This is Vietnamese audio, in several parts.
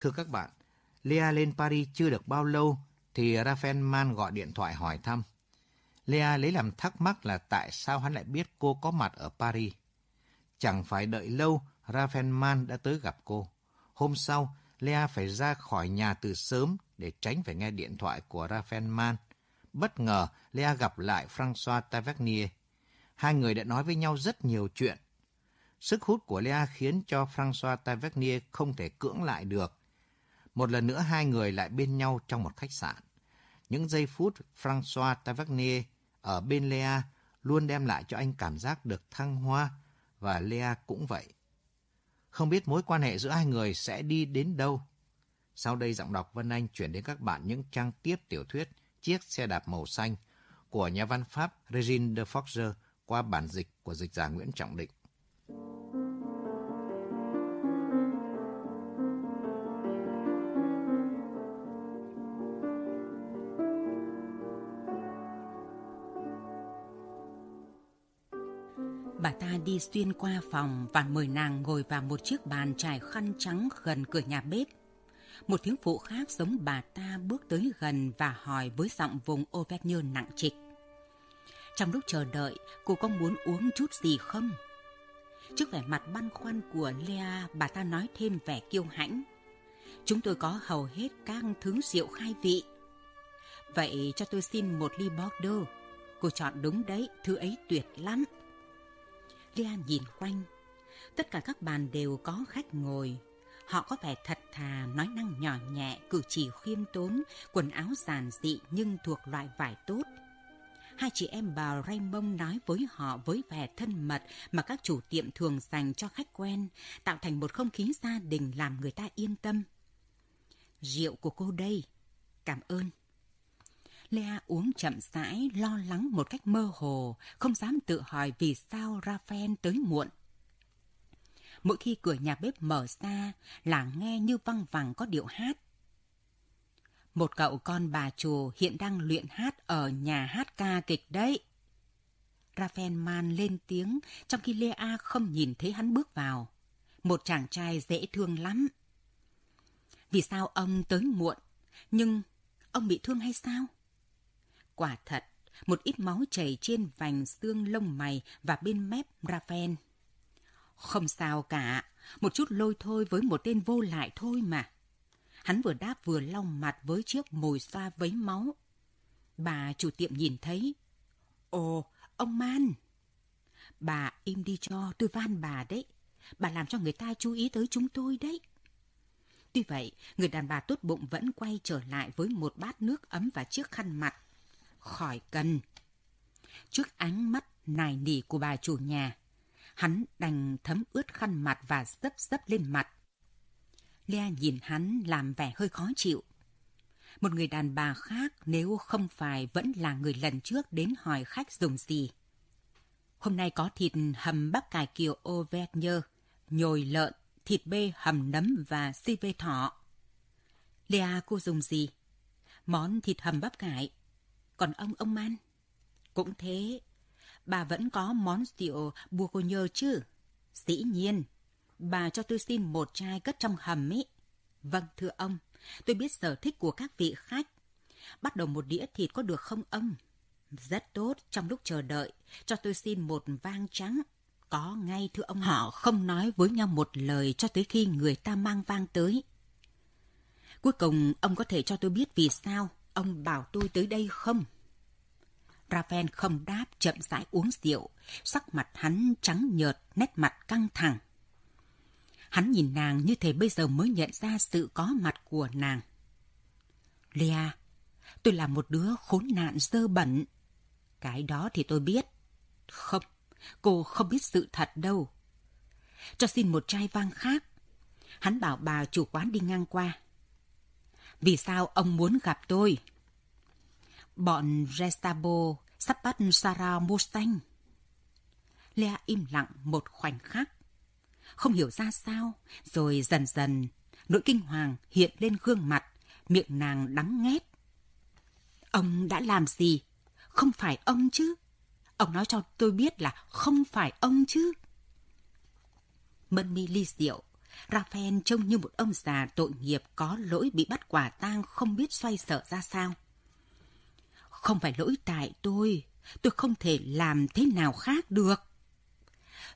Thưa các bạn, Lea lên Paris chưa được bao lâu thì Raphael Man gọi điện thoại hỏi thăm. Lea lấy làm thắc mắc là tại sao hắn lại biết cô có mặt ở Paris. Chẳng phải đợi lâu, Raphael Man đã tới gặp cô. Hôm sau, Lea phải ra khỏi nhà từ sớm để tránh phải nghe điện thoại của Raphael Man. Bất ngờ, Lea gặp lại François Tavernier. Hai người đã nói với nhau rất nhiều chuyện. Sức hút của Lea khiến cho François Tavernier không thể cưỡng lại được. Một lần nữa hai người lại bên nhau trong một khách sạn. Những giây phút François Tavernier ở bên Lea luôn đem lại cho anh cảm giác được thăng hoa, và Lea cũng vậy. Không biết mối quan hệ giữa hai người sẽ đi đến đâu. Sau đây giọng đọc Vân Anh chuyển đến các bạn những trang tiếp tiểu thuyết Chiếc xe đạp màu xanh của nhà văn Pháp Regine de Forger qua bản dịch của dịch giả Nguyễn Trọng Định. Xuyên qua phòng và mời nàng ngồi vào một chiếc bàn trải khăn trắng gần cửa nhà bếp. Một tiếng phụ khác giống bà ta bước tới gần và hỏi với giọng vùng Auvergne nặng trịch. Trong lúc chờ đợi, cô có muốn uống chút gì không? Trước vẻ mặt băn khoăn của Lea, bà ta nói thêm vẻ kiêu hãnh. Chúng tôi có hầu hết các thứ rượu khai vị. Vậy cho tôi xin một ly Bordeaux. Cô chọn đúng đấy, thứ ấy tuyệt lắm kia nhìn quanh. Tất cả các bàn đều có khách ngồi. Họ có vẻ thật thà, nói năng nhỏ nhẹ, cử chỉ khiêm tốn, quần áo giản dị nhưng thuộc loại vải tốt. Hai chị em bà Raymond nói với họ với vẻ thân mật mà các chủ tiệm thường dành cho khách quen, tạo thành một không khí gia đình làm người ta yên tâm. Rượu của cô đây. Cảm ơn. Lea uống chậm rãi, lo lắng một cách mơ hồ, không dám tự hỏi vì sao Raphael tới muộn. Mỗi khi cửa nhà bếp mở ra là nghe như văng vẳng có điệu hát. Một cậu con bà chủ hiện đang luyện hát ở nhà hát ca kịch đấy. Raphael Man lên tiếng trong khi Lea không nhìn thấy hắn bước vào. Một chàng trai dễ thương lắm. Vì sao ông tới muộn? Nhưng ông bị thương hay sao? Quả thật, một ít máu chảy trên vành xương lông mày và bên mép raven Không sao cả, một chút lôi thôi với một tên vô lại thôi mà. Hắn vừa đáp vừa lau mặt với chiếc mồi xoa vấy máu. Bà chủ tiệm nhìn thấy. Ồ, ông Man! Bà im đi cho, tôi van bà đấy. Bà làm cho người ta chú ý tới chúng tôi đấy. Tuy vậy, người đàn bà tốt bụng vẫn quay trở lại với một bát nước ấm và chiếc khăn mặt khỏi cần. Trước ánh mắt nài nỉ của bà chủ nhà, hắn đành thấm ướt khăn mặt và dấp dấp lên mặt. Lea nhìn hắn làm vẻ hơi khó chịu. Một người đàn bà khác nếu không phải vẫn là người lần trước đến hỏi khách dùng gì. Hôm nay có thịt hầm bắp cải kiều Auvergne, nhồi lợn, thịt bê hầm nấm và si bê thỏ. Lea cô dùng gì? Món thịt hầm bắp cải còn ông, ông Man? Cũng thế. Bà vẫn có món rượu Bourgogne chứ? Dĩ nhiên. Bà cho tôi xin một chai cất trong hầm ấy Vâng, thưa ông. Tôi biết sở thích của các vị khách. Bắt đầu một đĩa thịt có được không ông? Rất tốt, trong lúc chờ đợi, cho tôi xin một vang trắng. Có ngay thưa ông. Họ không nói với nhau một lời cho tới khi người ta mang vang tới. Cuối cùng, ông có thể cho tôi biết vì sao Ông bảo tôi tới đây không? Raven không đáp chậm rãi uống rượu, sắc mặt hắn trắng nhợt, nét mặt căng thẳng. Hắn nhìn nàng như thể bây giờ mới nhận ra sự có mặt của nàng. Lea, tôi là một đứa khốn nạn dơ bẩn. Cái đó thì tôi biết. Không, cô không biết sự thật đâu. Cho xin một chai vang khác. Hắn bảo bà chủ quán đi ngang qua. Vì sao ông muốn gặp tôi? Bọn Restabo sắp bắt Sarah Mustang. Lea im lặng một khoảnh khắc. Không hiểu ra sao, rồi dần dần, nỗi kinh hoàng hiện lên gương mặt, miệng nàng đắng nghét. Ông đã làm gì? Không phải ông chứ? Ông nói cho tôi biết là không phải ông chứ? Mân mi ly rượu, Raphael trông như một ông già tội nghiệp có lỗi bị bắt quả tang không biết xoay sở ra sao. Không phải lỗi tại tôi, tôi không thể làm thế nào khác được.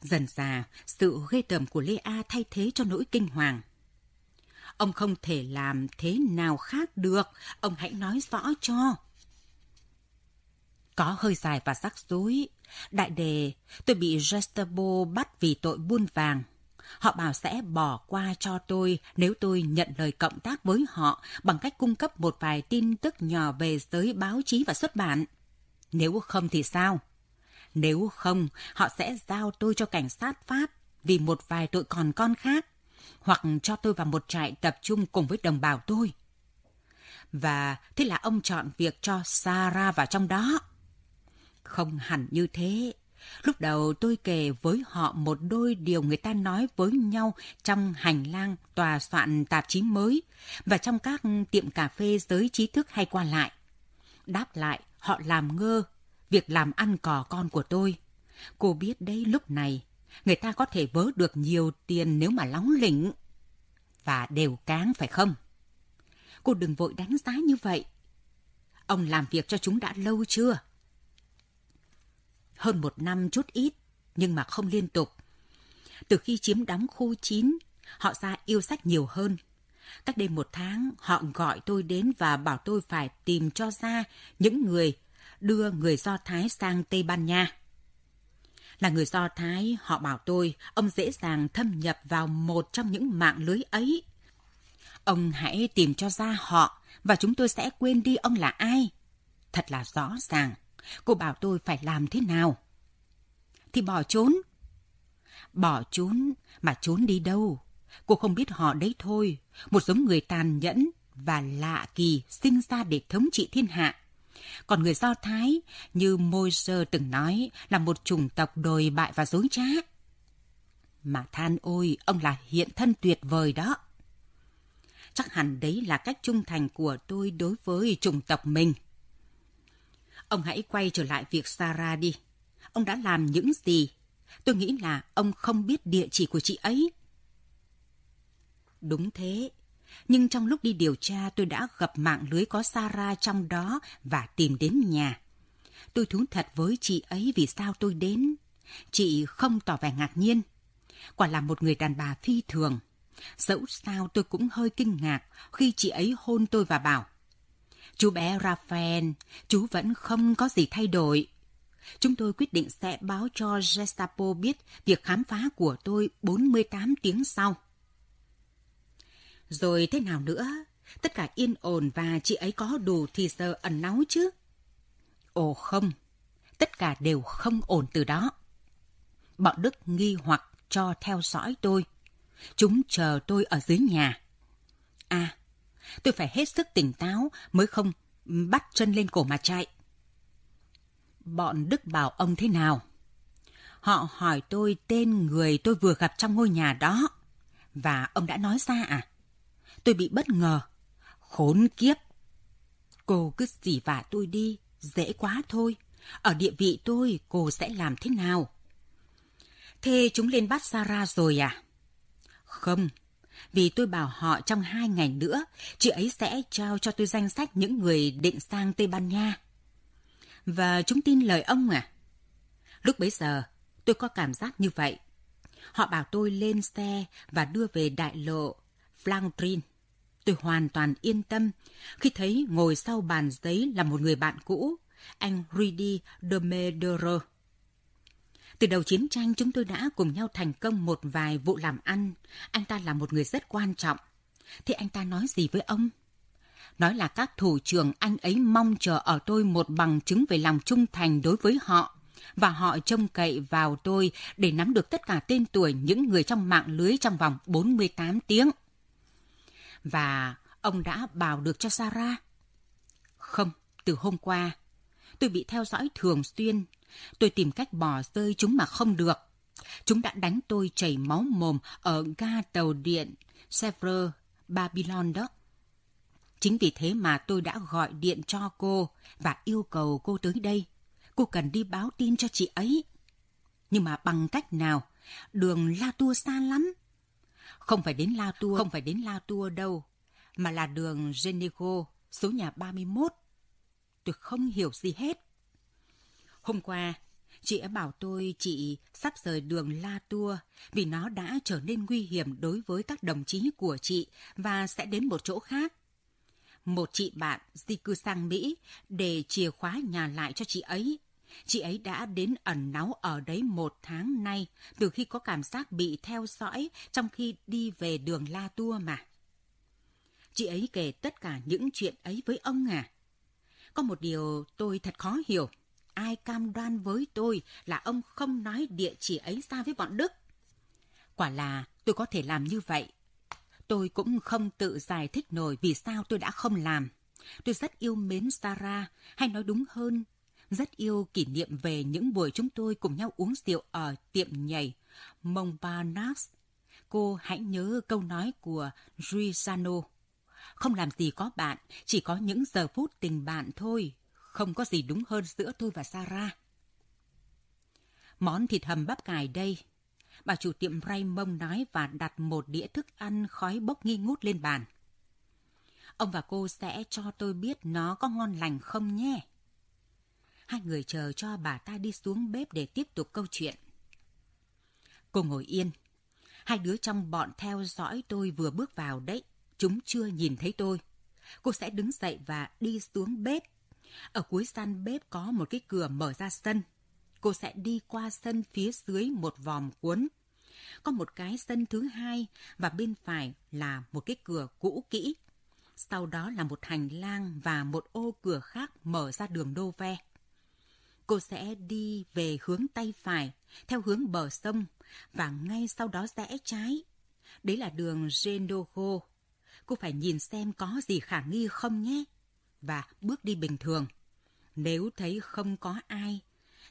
Dần già, sự ghê tởm của Lê A thay thế cho nỗi kinh hoàng. Ông không thể làm thế nào khác được, ông hãy nói rõ cho. Có hơi dài và rắc rối. Đại đề, tôi bị Gestapo bắt vì tội buôn vàng. Họ bảo sẽ bỏ qua cho tôi nếu tôi nhận lời cộng tác với họ bằng cách cung cấp một vài tin tức nhỏ về giới báo chí và xuất bản. Nếu không thì sao? Nếu không, họ sẽ giao tôi cho cảnh sát Pháp vì một vài tội còn con khác, hoặc cho tôi vào một trại tập trung cùng với đồng bào tôi. Và thế là ông chọn việc cho Sarah vào trong đó. Không hẳn như thế. Lúc đầu tôi kể với họ một đôi điều người ta nói với nhau trong hành lang tòa soạn tạp chí mới và trong các tiệm cà phê giới trí thức hay qua lại. Đáp lại, họ làm ngơ việc làm ăn cò con của tôi. Cô biết đấy lúc này, người ta có thể vớ được nhiều tiền nếu mà lóng lỉnh. Và đều cáng phải không? Cô đừng vội đánh giá như vậy. Ông làm việc cho chúng đã lâu chưa? Hơn một năm chút ít, nhưng mà không liên tục. Từ khi chiếm đóng khu 9, họ ra yêu sách nhiều hơn. Cách đây một tháng, họ gọi tôi đến và bảo tôi phải tìm cho ra những người đưa người Do Thái sang Tây Ban Nha. Là người Do Thái, họ bảo tôi, ông dễ dàng thâm nhập vào một trong những mạng lưới ấy. Ông hãy tìm cho ra họ và chúng tôi sẽ quên đi ông là ai. Thật là rõ ràng. Cô bảo tôi phải làm thế nào? Thì bỏ trốn. Bỏ trốn, mà trốn đi đâu? Cô không biết họ đấy thôi. Một giống người tàn nhẫn và lạ kỳ sinh ra để thống trị thiên hạ. Còn người Do Thái, như Môi Sơ từng nói, là một chủng tộc đồi bại và dối trá. Mà than ôi, ông là hiện thân tuyệt vời đó. Chắc hẳn đấy là cách trung thành của tôi đối với chủng tộc mình. Ông hãy quay trở lại việc Sarah đi. Ông đã làm những gì? Tôi nghĩ là ông không biết địa chỉ của chị ấy. Đúng thế. Nhưng trong lúc đi điều tra, tôi đã gặp mạng lưới có Sarah trong đó và tìm đến nhà. Tôi thú thật với chị ấy vì sao tôi đến. Chị không tỏ vẻ ngạc nhiên. Quả là một người đàn bà phi thường. Dẫu sao tôi cũng hơi kinh ngạc khi chị ấy hôn tôi và bảo Chú bé Raphael, chú vẫn không có gì thay đổi. Chúng tôi quyết định sẽ báo cho Gestapo biết việc khám phá của tôi 48 tiếng sau. Rồi thế nào nữa? Tất cả yên ổn và chị ấy có đủ thì giờ ẩn náu chứ? Ồ không, tất cả đều không ổn từ đó. Bọn Đức nghi hoặc cho theo dõi tôi. Chúng chờ tôi ở dưới nhà. À, Tôi phải hết sức tỉnh táo mới không bắt chân lên cổ mà chạy. Bọn Đức bảo ông thế nào? Họ hỏi tôi tên người tôi vừa gặp trong ngôi nhà đó. Và ông đã nói ra à? Tôi bị bất ngờ. Khốn kiếp! Cô cứ xỉ vả tôi đi, dễ quá thôi. Ở địa vị tôi, cô sẽ làm thế nào? Thế chúng lên bắt Sarah rồi à? Không, vì tôi bảo họ trong hai ngày nữa, chị ấy sẽ trao cho tôi danh sách những người định sang Tây Ban Nha. Và chúng tin lời ông à? Lúc bấy giờ, tôi có cảm giác như vậy. Họ bảo tôi lên xe và đưa về đại lộ Flandrin. Tôi hoàn toàn yên tâm khi thấy ngồi sau bàn giấy là một người bạn cũ, anh Rudy de Medero. Từ đầu chiến tranh chúng tôi đã cùng nhau thành công một vài vụ làm ăn. Anh ta là một người rất quan trọng. Thế anh ta nói gì với ông? Nói là các thủ trưởng anh ấy mong chờ ở tôi một bằng chứng về lòng trung thành đối với họ và họ trông cậy vào tôi để nắm được tất cả tên tuổi những người trong mạng lưới trong vòng 48 tiếng. Và ông đã bảo được cho Sarah? Không, từ hôm qua. Tôi bị theo dõi thường xuyên Tôi tìm cách bỏ rơi chúng mà không được. Chúng đã đánh tôi chảy máu mồm ở ga tàu điện Sevres, Babylon đó. Chính vì thế mà tôi đã gọi điện cho cô và yêu cầu cô tới đây. Cô cần đi báo tin cho chị ấy. Nhưng mà bằng cách nào? Đường La Tua xa lắm. Không phải đến La Tua không phải đến La Tua đâu, mà là đường Genego, số nhà 31. Tôi không hiểu gì hết. Hôm qua, chị ấy bảo tôi chị sắp rời đường La Tua vì nó đã trở nên nguy hiểm đối với các đồng chí của chị và sẽ đến một chỗ khác. Một chị bạn di cư sang Mỹ để chìa khóa nhà lại cho chị ấy. Chị ấy đã đến ẩn náu ở đấy một tháng nay từ khi có cảm giác bị theo dõi trong khi đi về đường La Tua mà. Chị ấy kể tất cả những chuyện ấy với ông à? Có một điều tôi thật khó hiểu ai cam đoan với tôi là ông không nói địa chỉ ấy ra với bọn Đức. Quả là tôi có thể làm như vậy. Tôi cũng không tự giải thích nổi vì sao tôi đã không làm. Tôi rất yêu mến Sarah, hay nói đúng hơn, rất yêu kỷ niệm về những buổi chúng tôi cùng nhau uống rượu ở tiệm nhảy Montparnasse. Cô hãy nhớ câu nói của Giuliano không làm gì có bạn, chỉ có những giờ phút tình bạn thôi. Không có gì đúng hơn giữa tôi và Sarah. Món thịt hầm bắp cải đây. Bà chủ tiệm Raymond nói và đặt một đĩa thức ăn khói bốc nghi ngút lên bàn. Ông và cô sẽ cho tôi biết nó có ngon lành không nhé. Hai người chờ cho bà ta đi xuống bếp để tiếp tục câu chuyện. Cô ngồi yên. Hai đứa trong bọn theo dõi tôi vừa bước vào đấy. Chúng chưa nhìn thấy tôi. Cô sẽ đứng dậy và đi xuống bếp ở cuối gian bếp có một cái cửa mở ra sân. Cô sẽ đi qua sân phía dưới một vòm cuốn. Có một cái sân thứ hai và bên phải là một cái cửa cũ kỹ. Sau đó là một hành lang và một ô cửa khác mở ra đường đô ve. Cô sẽ đi về hướng tay phải, theo hướng bờ sông, và ngay sau đó rẽ trái. Đấy là đường Gendogo. Cô phải nhìn xem có gì khả nghi không nhé và bước đi bình thường. Nếu thấy không có ai,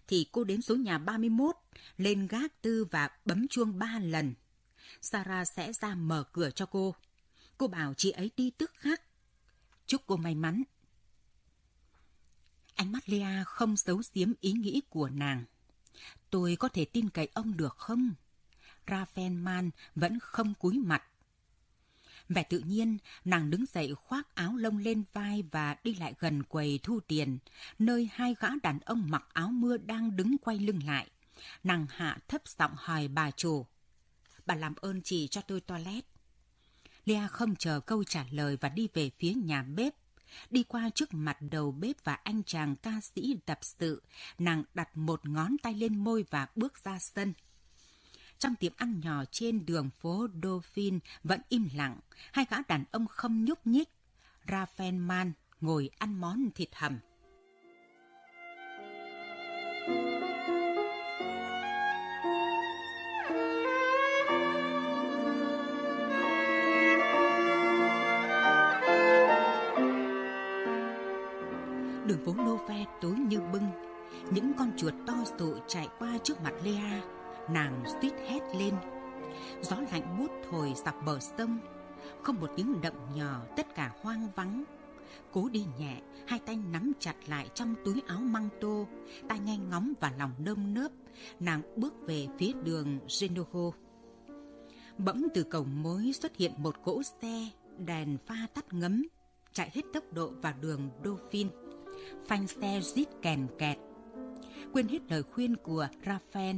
thì cô đến số nhà 31, lên gác tư và bấm chuông ba lần. Sarah sẽ ra mở cửa cho cô. Cô bảo chị ấy đi tức khắc. Chúc cô may mắn. Ánh mắt Lea không giấu giếm ý nghĩ của nàng. Tôi có thể tin cậy ông được không? Rafael vẫn không cúi mặt Vẻ tự nhiên, nàng đứng dậy khoác áo lông lên vai và đi lại gần quầy thu tiền, nơi hai gã đàn ông mặc áo mưa đang đứng quay lưng lại. Nàng hạ thấp giọng hỏi bà chủ. Bà làm ơn chỉ cho tôi toilet. Lea không chờ câu trả lời và đi về phía nhà bếp. Đi qua trước mặt đầu bếp và anh chàng ca sĩ tập sự, nàng đặt một ngón tay lên môi và bước ra sân. Trong tiệm ăn nhỏ trên đường phố Dauphin vẫn im lặng, hai gã đàn ông không nhúc nhích. Raphael Man ngồi ăn món thịt hầm. Đường phố Nova tối như bưng, những con chuột to sụ chạy qua trước mặt Lea nàng suýt hét lên. Gió lạnh buốt thổi dọc bờ sông. Không một tiếng động nhỏ, tất cả hoang vắng. Cố đi nhẹ, hai tay nắm chặt lại trong túi áo măng tô. Tai nghe ngóng và lòng nơm nớp. Nàng bước về phía đường Genoho. bỗng từ cầu mối xuất hiện một cỗ xe, đèn pha tắt ngấm, chạy hết tốc độ vào đường Dauphin. phanh xe rít kèn kẹt. Quên hết lời khuyên của Raphael.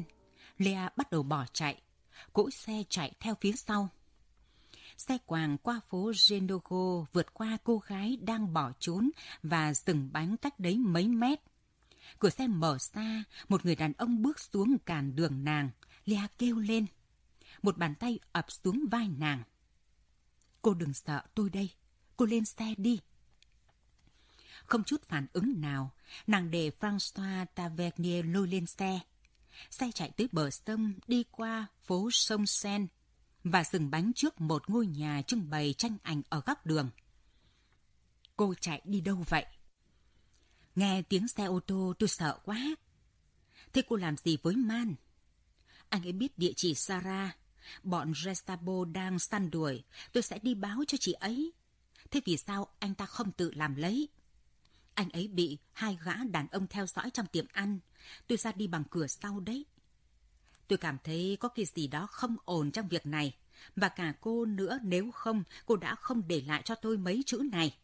Lea bắt đầu bỏ chạy. Cỗ xe chạy theo phía sau. Xe quàng qua phố Gendogo vượt qua cô gái đang bỏ trốn và dừng bánh cách đấy mấy mét. Cửa xe mở ra, một người đàn ông bước xuống cản đường nàng. Lea kêu lên. Một bàn tay ập xuống vai nàng. Cô đừng sợ tôi đây. Cô lên xe đi. Không chút phản ứng nào, nàng để François Tavernier lôi lên xe. Xe chạy tới bờ sông, đi qua phố sông Sen và dừng bánh trước một ngôi nhà trưng bày tranh ảnh ở góc đường. Cô chạy đi đâu vậy? Nghe tiếng xe ô tô tôi sợ quá. Thế cô làm gì với Man? Anh ấy biết địa chỉ Sarah. Bọn restabo đang săn đuổi. Tôi sẽ đi báo cho chị ấy. Thế vì sao anh ta không tự làm lấy? Anh ấy bị hai gã đàn ông theo dõi trong tiệm ăn. Tôi ra đi bằng cửa sau đấy. Tôi cảm thấy có cái gì đó không ổn trong việc này. Và cả cô nữa nếu không, cô đã không để lại cho tôi mấy chữ này.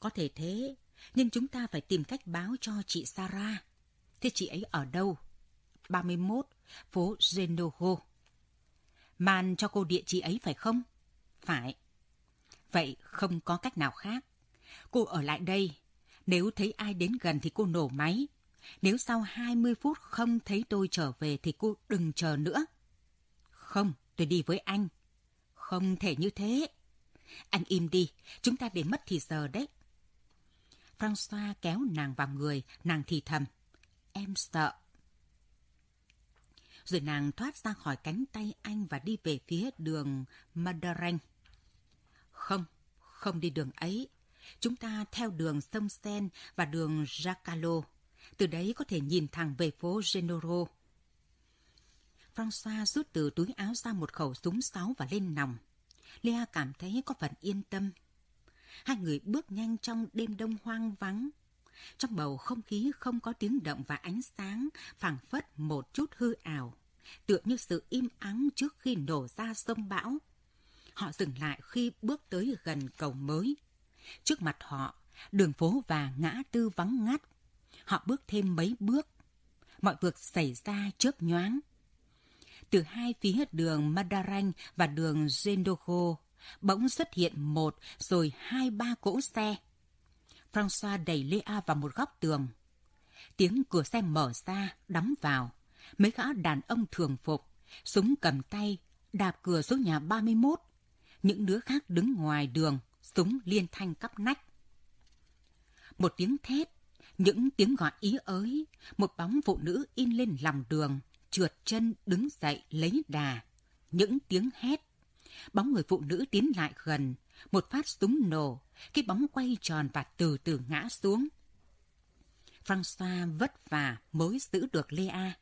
Có thể thế, nhưng chúng ta phải tìm cách báo cho chị Sarah. Thế chị ấy ở đâu? 31, phố Genogo. Man cho cô địa chỉ ấy phải không? Phải. Vậy không có cách nào khác. Cô ở lại đây. Nếu thấy ai đến gần thì cô nổ máy. Nếu sau 20 phút không thấy tôi trở về thì cô đừng chờ nữa. Không, tôi đi với anh. Không thể như thế. Anh im đi, chúng ta để mất thì giờ đấy. François kéo nàng vào người, nàng thì thầm. Em sợ. Rồi nàng thoát ra khỏi cánh tay anh và đi về phía đường Madarang. Không, không đi đường ấy. Chúng ta theo đường sông Sen và đường Jacalo. Từ đấy có thể nhìn thẳng về phố Genoro. François rút từ túi áo ra một khẩu súng sáu và lên nòng. Lea cảm thấy có phần yên tâm. Hai người bước nhanh trong đêm đông hoang vắng. Trong bầu không khí không có tiếng động và ánh sáng, phảng phất một chút hư ảo, tựa như sự im ắng trước khi nổ ra sông bão. Họ dừng lại khi bước tới gần cầu mới. Trước mặt họ, đường phố và ngã tư vắng ngắt. Họ bước thêm mấy bước. Mọi việc xảy ra chớp nhoáng. Từ hai phía đường Madaranh và đường Zendoko, bỗng xuất hiện một rồi hai ba cỗ xe. François đẩy Lea vào một góc tường. Tiếng cửa xe mở ra, đóng vào. Mấy gã đàn ông thường phục, súng cầm tay, đạp cửa số nhà 31. Những đứa khác đứng ngoài đường, súng liên thanh cắp nách. Một tiếng thét, những tiếng gọi ý ới, một bóng phụ nữ in lên lòng đường, trượt chân đứng dậy lấy đà. Những tiếng hét. Bóng người phụ nữ tiến lại gần, một phát súng nổ, cái bóng quay tròn và từ từ ngã xuống. François vất vả mới giữ được Lea.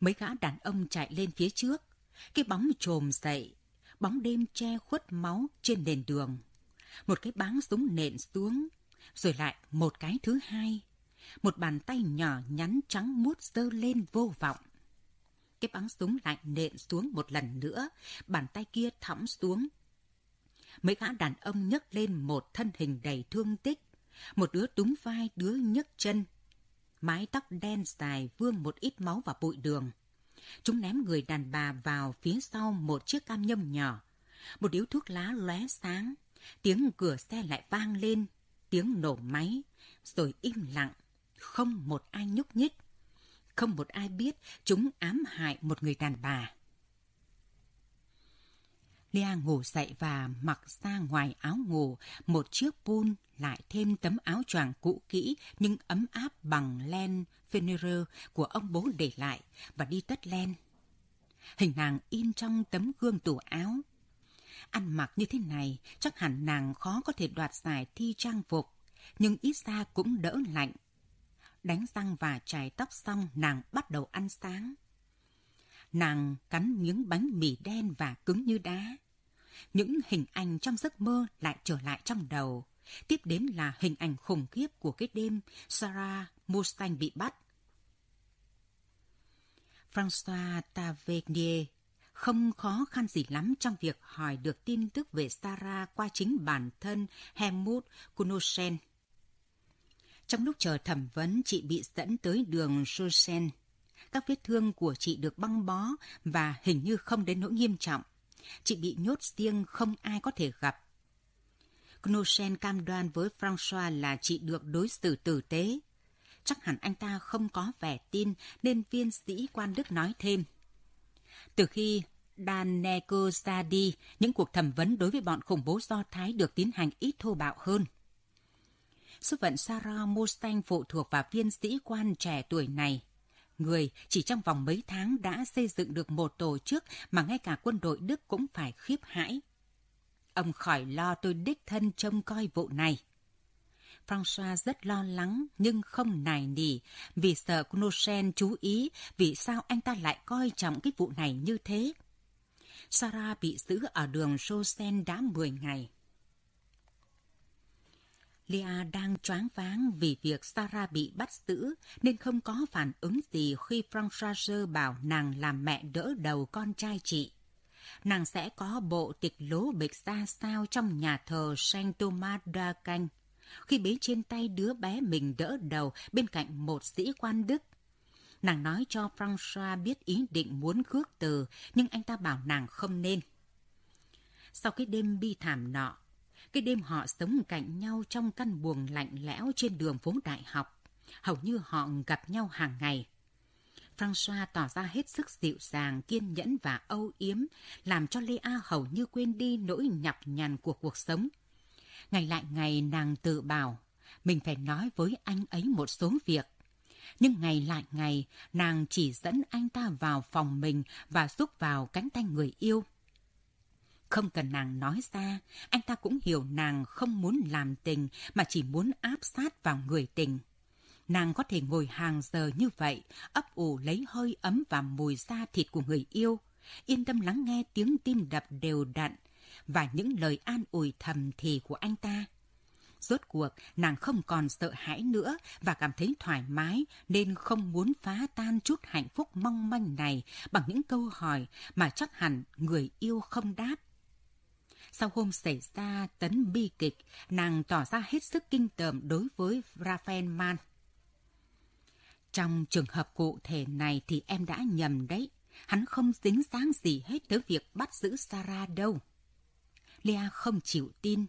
Mấy gã đàn ông chạy lên phía trước, cái bóng trồm dậy, bóng đêm che khuất máu trên nền đường. Một cái báng súng nện xuống, rồi lại một cái thứ hai. Một bàn tay nhỏ nhắn trắng muốt dơ lên vô vọng. Cái bắn súng lại nện xuống một lần nữa, bàn tay kia thõng xuống. Mấy gã đàn ông nhấc lên một thân hình đầy thương tích. Một đứa túng vai, đứa nhấc chân. Mái tóc đen dài vương một ít máu và bụi đường. Chúng ném người đàn bà vào phía sau một chiếc cam nhâm nhỏ. Một điếu thuốc lá lóe sáng. Tiếng cửa xe lại vang lên. Tiếng nổ máy. Rồi im lặng. Không một ai nhúc nhích. Không một ai biết chúng ám hại một người đàn bà. Lea ngủ dậy và mặc ra ngoài áo ngủ, một chiếc pun lại thêm tấm áo choàng cũ kỹ nhưng ấm áp bằng len Fenerer của ông bố để lại và đi tất len. Hình nàng in trong tấm gương tủ áo. Ăn mặc như thế này chắc hẳn nàng khó có thể đoạt giải thi trang phục, nhưng ít ra cũng đỡ lạnh đánh răng và chải tóc xong nàng bắt đầu ăn sáng. Nàng cắn miếng bánh mì đen và cứng như đá. Những hình ảnh trong giấc mơ lại trở lại trong đầu. Tiếp đến là hình ảnh khủng khiếp của cái đêm Sarah Mustang bị bắt. François Tavernier không khó khăn gì lắm trong việc hỏi được tin tức về Sarah qua chính bản thân Helmut Kunosen. Trong lúc chờ thẩm vấn, chị bị dẫn tới đường Susen. Các vết thương của chị được băng bó và hình như không đến nỗi nghiêm trọng. Chị bị nhốt riêng không ai có thể gặp. Knosen cam đoan với François là chị được đối xử tử tế. Chắc hẳn anh ta không có vẻ tin nên viên sĩ quan Đức nói thêm. Từ khi Dan Neko ra đi, những cuộc thẩm vấn đối với bọn khủng bố Do Thái được tiến hành ít thô bạo hơn. Số phận Sarah Mustang phụ thuộc vào viên sĩ quan trẻ tuổi này. Người chỉ trong vòng mấy tháng đã xây dựng được một tổ chức mà ngay cả quân đội Đức cũng phải khiếp hãi. Ông khỏi lo tôi đích thân trông coi vụ này. Francois rất lo lắng nhưng không nài nỉ vì sợ Knochen chú ý, vì sao anh ta lại coi trọng cái vụ này như thế. Sarah bị giữ ở đường Rosen đã 10 ngày. Lia đang choáng váng vì việc Sarah bị bắt giữ nên không có phản ứng gì khi Frank bảo nàng làm mẹ đỡ đầu con trai chị. nàng sẽ có bộ tịch lố bịch ra sao trong nhà thờ Saint Thomas d'Aquin khi bế trên tay đứa bé mình đỡ đầu bên cạnh một sĩ quan Đức. Nàng nói cho François biết ý định muốn khước từ, nhưng anh ta bảo nàng không nên. Sau cái đêm bi thảm nọ, cái đêm họ sống cạnh nhau trong căn buồng lạnh lẽo trên đường phố đại học, hầu như họ gặp nhau hàng ngày. François tỏ ra hết sức dịu dàng, kiên nhẫn và âu yếm, làm cho Lê A hầu như quên đi nỗi nhọc nhằn của cuộc sống. Ngày lại ngày nàng tự bảo, mình phải nói với anh ấy một số việc. Nhưng ngày lại ngày, nàng chỉ dẫn anh ta vào phòng mình và rút vào cánh tay người yêu. Không cần nàng nói ra, anh ta cũng hiểu nàng không muốn làm tình mà chỉ muốn áp sát vào người tình. Nàng có thể ngồi hàng giờ như vậy, ấp ủ lấy hơi ấm và mùi da thịt của người yêu, yên tâm lắng nghe tiếng tim đập đều đặn và những lời an ủi thầm thì của anh ta. Rốt cuộc, nàng không còn sợ hãi nữa và cảm thấy thoải mái nên không muốn phá tan chút hạnh phúc mong manh này bằng những câu hỏi mà chắc hẳn người yêu không đáp. Sau hôm xảy ra tấn bi kịch, nàng tỏ ra hết sức kinh tởm đối với Raphael Mann. Trong trường hợp cụ thể này thì em đã nhầm đấy. Hắn không dính dáng gì hết tới việc bắt giữ Sarah đâu. Lea không chịu tin.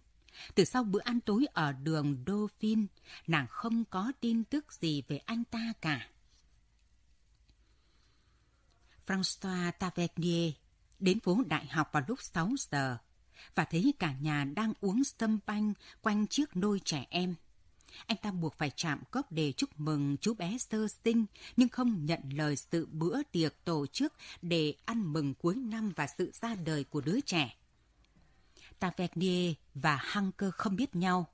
Từ sau bữa ăn tối ở đường Dauphin, nàng không có tin tức gì về anh ta cả. François Tavernier đến phố đại học vào lúc 6 giờ và thấy cả nhà đang uống sâm banh quanh chiếc nôi trẻ em. Anh ta buộc phải chạm cốc để chúc mừng chú bé sơ sinh, nhưng không nhận lời sự bữa tiệc tổ chức để ăn mừng cuối năm và sự ra đời của đứa trẻ. Tavernier và Hunker không biết nhau.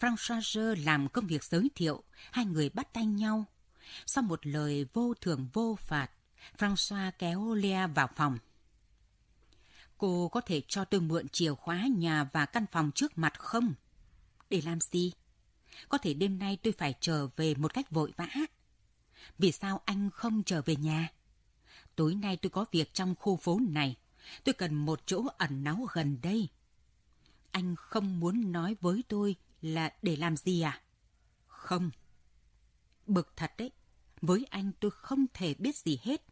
François làm công việc giới thiệu, hai người bắt tay nhau. Sau một lời vô thường vô phạt, François kéo Lea vào phòng. Cô có thể cho tôi mượn chìa khóa nhà và căn phòng trước mặt không? Để làm gì? Có thể đêm nay tôi phải trở về một cách vội vã. Vì sao anh không trở về nhà? Tối nay tôi có việc trong khu phố này. Tôi cần một chỗ ẩn náu gần đây. Anh không muốn nói với tôi là để làm gì à? Không. Bực thật đấy. Với anh tôi không thể biết gì hết.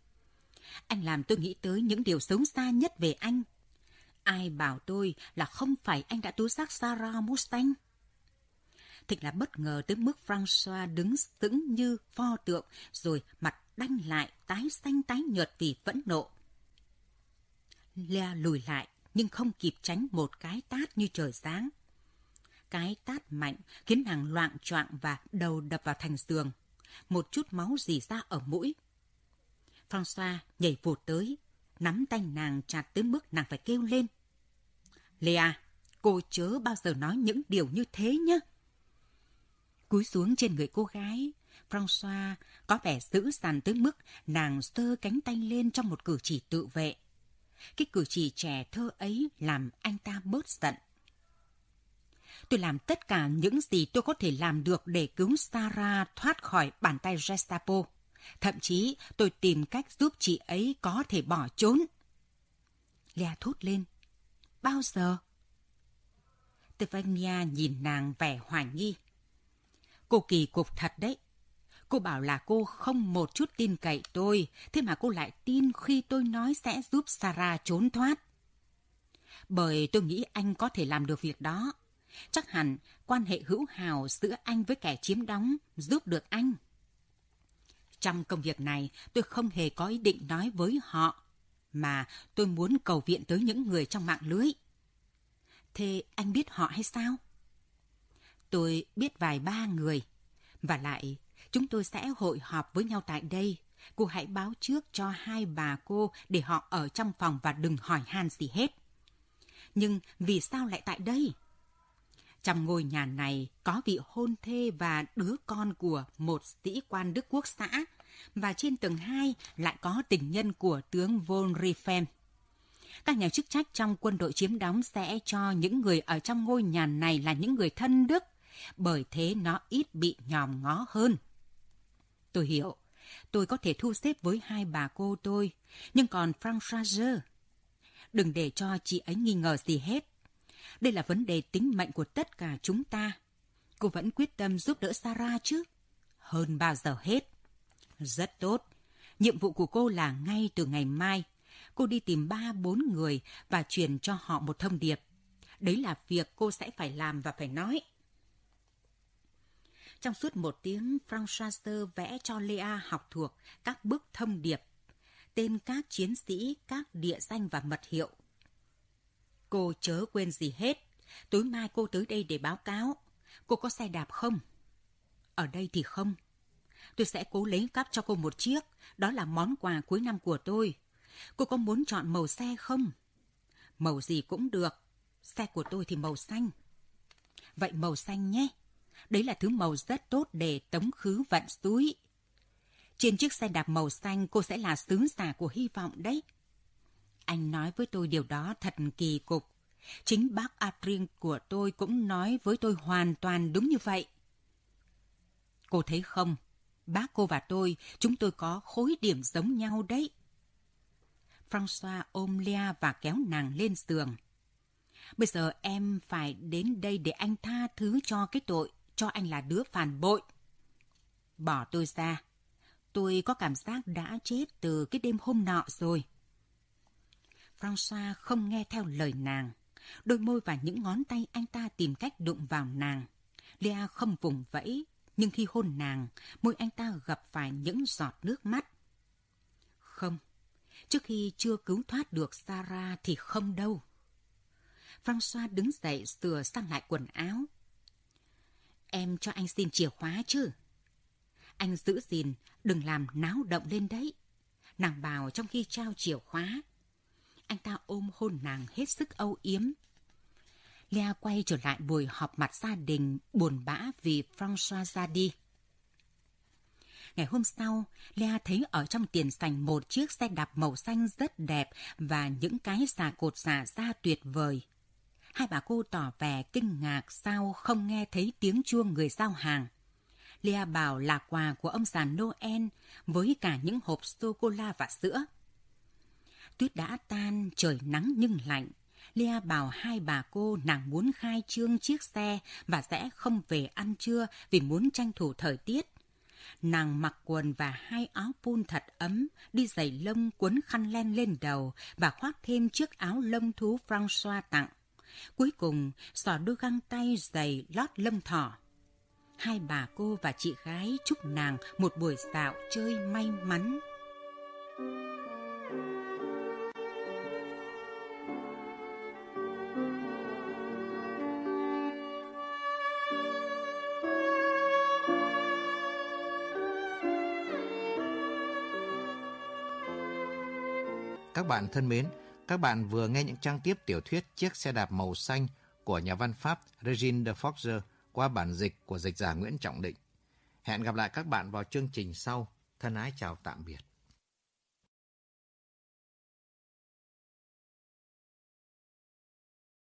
Anh làm tôi nghĩ tới những điều xấu xa nhất về anh. Ai bảo tôi là không phải anh đã tố giác Sarah Mustang? Thật là bất ngờ tới mức Francois đứng sững như pho tượng, rồi mặt đanh lại, tái xanh tái nhợt vì phẫn nộ. Lea lùi lại, nhưng không kịp tránh một cái tát như trời sáng. Cái tát mạnh khiến nàng loạn choạng và đầu đập vào thành giường. Một chút máu dì ra ở mũi. François nhảy vụt tới, nắm tay nàng chặt tới mức nàng phải kêu lên. Lea, cô chớ bao giờ nói những điều như thế nhé. Cúi xuống trên người cô gái, François có vẻ dữ dằn tới mức nàng sơ cánh tay lên trong một cử chỉ tự vệ. Cái cử chỉ trẻ thơ ấy làm anh ta bớt giận. Tôi làm tất cả những gì tôi có thể làm được để cứu Sarah thoát khỏi bàn tay Gestapo. Thậm chí, tôi tìm cách giúp chị ấy có thể bỏ trốn. Lea thốt lên. Bao giờ? Stefania nhìn nàng vẻ hoài nghi. Cô kỳ cục thật đấy. Cô bảo là cô không một chút tin cậy tôi, thế mà cô lại tin khi tôi nói sẽ giúp Sarah trốn thoát. Bởi tôi nghĩ anh có thể làm được việc đó. Chắc hẳn quan hệ hữu hào giữa anh với kẻ chiếm đóng giúp được anh. Trong công việc này, tôi không hề có ý định nói với họ, mà tôi muốn cầu viện tới những người trong mạng lưới. Thế anh biết họ hay sao? Tôi biết vài ba người. Và lại, chúng tôi sẽ hội họp với nhau tại đây. Cô hãy báo trước cho hai bà cô để họ ở trong phòng và đừng hỏi han gì hết. Nhưng vì sao lại tại đây? Trong ngôi nhà này có vị hôn thê và đứa con của một sĩ quan Đức Quốc xã, và trên tầng hai lại có tình nhân của tướng von Riefen. Các nhà chức trách trong quân đội chiếm đóng sẽ cho những người ở trong ngôi nhà này là những người thân Đức, bởi thế nó ít bị nhòm ngó hơn. Tôi hiểu, tôi có thể thu xếp với hai bà cô tôi, nhưng còn Françoise, Đừng để cho chị ấy nghi ngờ gì hết. Đây là vấn đề tính mệnh của tất cả chúng ta. Cô vẫn quyết tâm giúp đỡ Sarah chứ? Hơn bao giờ hết. Rất tốt. Nhiệm vụ của cô là ngay từ ngày mai, cô đi tìm ba bốn người và truyền cho họ một thông điệp. Đấy là việc cô sẽ phải làm và phải nói. Trong suốt một tiếng, François vẽ cho Lea học thuộc các bức thông điệp, tên các chiến sĩ, các địa danh và mật hiệu. Cô chớ quên gì hết. Tối mai cô tới đây để báo cáo. Cô có xe đạp không? Ở đây thì không. Tôi sẽ cố lấy cắp cho cô một chiếc. Đó là món quà cuối năm của tôi. Cô có muốn chọn màu xe không? Màu gì cũng được. Xe của tôi thì màu xanh. Vậy màu xanh nhé. Đấy là thứ màu rất tốt để tống khứ vận túi. Trên chiếc xe đạp màu xanh cô sẽ là sứ giả của hy vọng đấy. Anh nói với tôi điều đó thật kỳ cục. Chính bác Adrien của tôi cũng nói với tôi hoàn toàn đúng như vậy. Cô thấy không, bác cô và tôi, chúng tôi có khối điểm giống nhau đấy. François ôm Lea và kéo nàng lên giường. Bây giờ em phải đến đây để anh tha thứ cho cái tội, cho anh là đứa phản bội. Bỏ tôi ra. Tôi có cảm giác đã chết từ cái đêm hôm nọ rồi. François không nghe theo lời nàng. Đôi môi và những ngón tay anh ta tìm cách đụng vào nàng. Lea không vùng vẫy, nhưng khi hôn nàng, môi anh ta gặp phải những giọt nước mắt. Không, trước khi chưa cứu thoát được Sarah thì không đâu. François đứng dậy sửa sang lại quần áo. Em cho anh xin chìa khóa chứ? Anh giữ gìn, đừng làm náo động lên đấy. Nàng bảo trong khi trao chìa khóa. Anh ta ôm hôn nàng hết sức âu yếm. Lea quay trở lại buổi họp mặt gia đình buồn bã vì François ra đi. Ngày hôm sau, Lea thấy ở trong tiền sành một chiếc xe đạp màu xanh rất đẹp và những cái xà cột xà ra tuyệt vời. Hai bà cô tỏ vẻ kinh ngạc sao không nghe thấy tiếng chuông người giao hàng. Lea bảo là quà của ông già Noel với cả những hộp sô-cô-la và sữa. Tuyết đã tan, trời nắng nhưng lạnh. Lea bảo hai bà cô nàng muốn khai trương chiếc xe và sẽ không về ăn trưa vì muốn tranh thủ thời tiết. Nàng mặc quần và hai áo pun thật ấm, đi giày lông quấn khăn len lên đầu và khoác thêm chiếc áo lông thú Francois tặng. Cuối cùng, xỏ đôi găng tay dày lót lâm thỏ. Hai bà cô và chị gái chúc nàng một buổi dạo chơi may mắn. Các bạn thân mến, các bạn vừa nghe những trang tiếp tiểu thuyết Chiếc xe đạp màu xanh của nhà văn Pháp Regine de Forger qua bản dịch của dịch giả Nguyễn Trọng Định. Hẹn gặp lại các bạn vào chương trình sau. Thân ái chào tạm biệt.